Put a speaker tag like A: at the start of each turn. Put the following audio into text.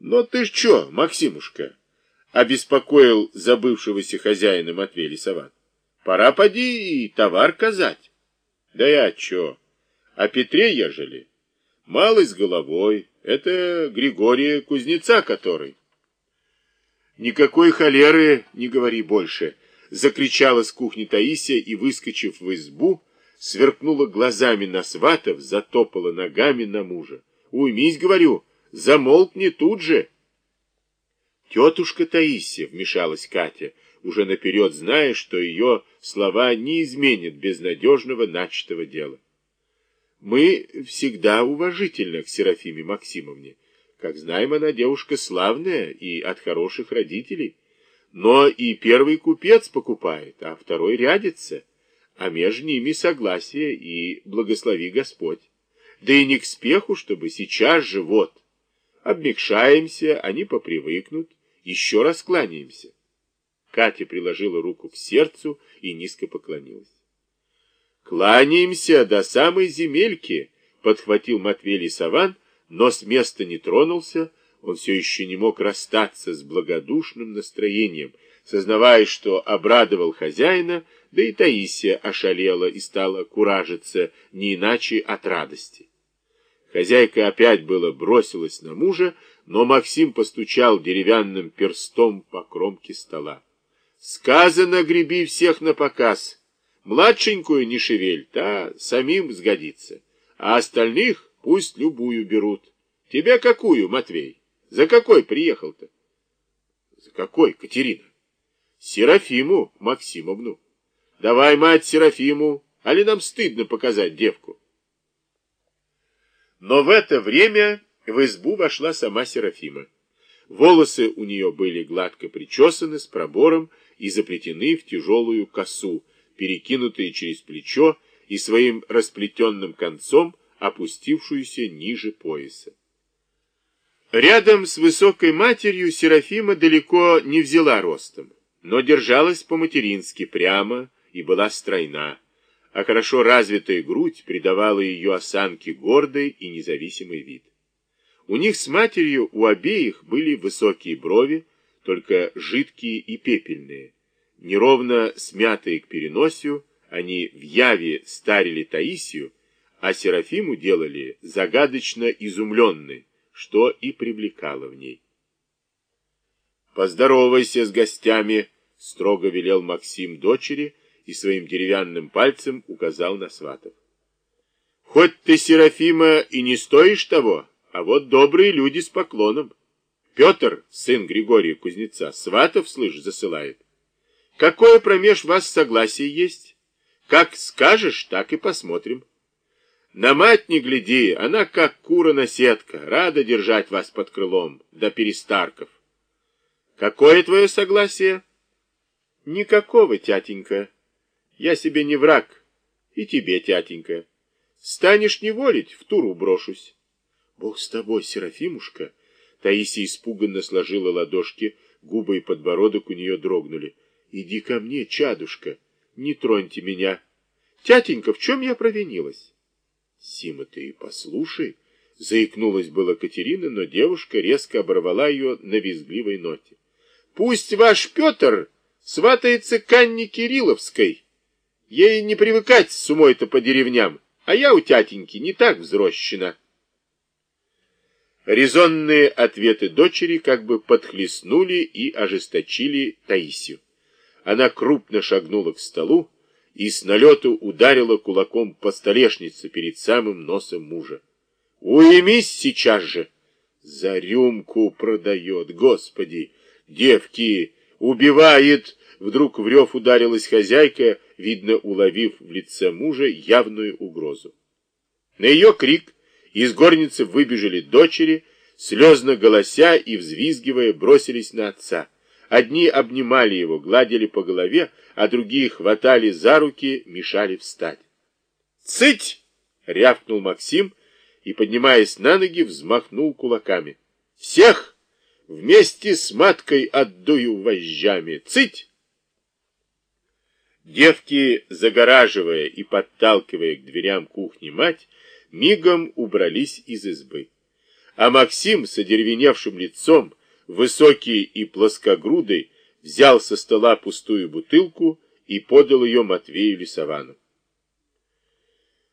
A: Но ты ж чё, Максимушка? Обеспокоил забывшегося хозяина Матвей Лисоват. Пора поди и товар казать. Да я чё? О Петре ежели? Малый с головой. Это Григория Кузнеца который. Никакой холеры не говори больше, закричала с кухни Таисия и, выскочив в избу, сверкнула глазами на сватов, затопала ногами на мужа. Уймись, говорю, замолкни тут же. Тетушка Таисия, вмешалась Катя, уже наперед зная, что ее слова не изменят безнадежного начатого дела. Мы всегда уважительны к Серафиме Максимовне. Как знаем, она девушка славная и от хороших родителей. Но и первый купец покупает, а второй рядится. А между ними согласие и благослови Господь. Да и не к спеху, чтобы сейчас же вот. Обмекшаемся, они попривыкнут, еще раз кланяемся. Катя приложила руку к сердцу и низко поклонилась. «Кланяемся до самой земельки», — подхватил Матвей Лисован, но с места не тронулся, он все еще не мог расстаться с благодушным настроением, сознавая, что обрадовал хозяина, да и Таисия ошалела и стала куражиться не иначе от радости. Хозяйка опять было бросилась на мужа, но Максим постучал деревянным перстом по кромке стола. «Сказано, греби всех на показ. Младшенькую не шевель, та самим сгодится, а остальных пусть любую берут. Тебя какую, Матвей? За какой приехал-то?» «За какой, Катерина?» «Серафиму Максимовну». Давай, мать, Серафиму, али нам стыдно показать девку? Но в это время в избу вошла сама Серафима. Волосы у нее были гладко причесаны с пробором и заплетены в тяжелую косу, перекинутые через плечо и своим расплетенным концом опустившуюся ниже пояса. Рядом с высокой матерью Серафима далеко не взяла ростом, но держалась по-матерински прямо, и была стройна, а хорошо развитая грудь придавала ее осанке гордый и независимый вид. У них с матерью у обеих были высокие брови, только жидкие и пепельные. Неровно смятые к переносию, они в яве старили Таисию, а Серафиму делали загадочно изумленной, что и привлекало в ней. «Поздоровайся с гостями», — строго велел Максим дочери, — и своим деревянным пальцем указал на сватов. Хоть ты, Серафима, и не стоишь того, а вот добрые люди с поклоном. Петр, сын Григория Кузнеца, сватов, слышь, засылает. Какое промеж вас согласие есть? Как скажешь, так и посмотрим. На мать не гляди, она как кура на сетка, рада держать вас под крылом, до перестарков. Какое твое согласие? Никакого, тятенька. Я себе не враг, и тебе, тятенька. Станешь неволить, в туру брошусь. Бог с тобой, Серафимушка. Таисия испуганно сложила ладошки, губы и подбородок у нее дрогнули. Иди ко мне, чадушка, не троньте меня. Тятенька, в чем я провинилась? Сима, ты послушай, заикнулась была Катерина, но девушка резко оборвала ее на визгливой ноте. Пусть ваш Петр сватается к Анне Кирилловской. Ей не привыкать с умой-то по деревням, а я у тятеньки не так взрощена. Резонные ответы дочери как бы подхлестнули и ожесточили Таисию. Она крупно шагнула к столу и с налету ударила кулаком по столешнице перед самым носом мужа. «Уймись сейчас же!» «За рюмку продает, господи! Девки! Убивает!» Вдруг в рев ударилась хозяйка, видно, уловив в лице мужа явную угрозу. На ее крик из горницы выбежали дочери, слезно голося и взвизгивая бросились на отца. Одни обнимали его, гладили по голове, а другие хватали за руки, мешали встать. «Цыть!» — рявкнул Максим и, поднимаясь на ноги, взмахнул кулаками. «Всех вместе с маткой отдую вожжами! Цыть!» Девки, загораживая и подталкивая к дверям кухни мать, мигом убрались из избы. а Максим с одеревеневшим лицом, высокий и плоскогрудый, взял со стола пустую бутылку и подал ее Матвею Лисовану.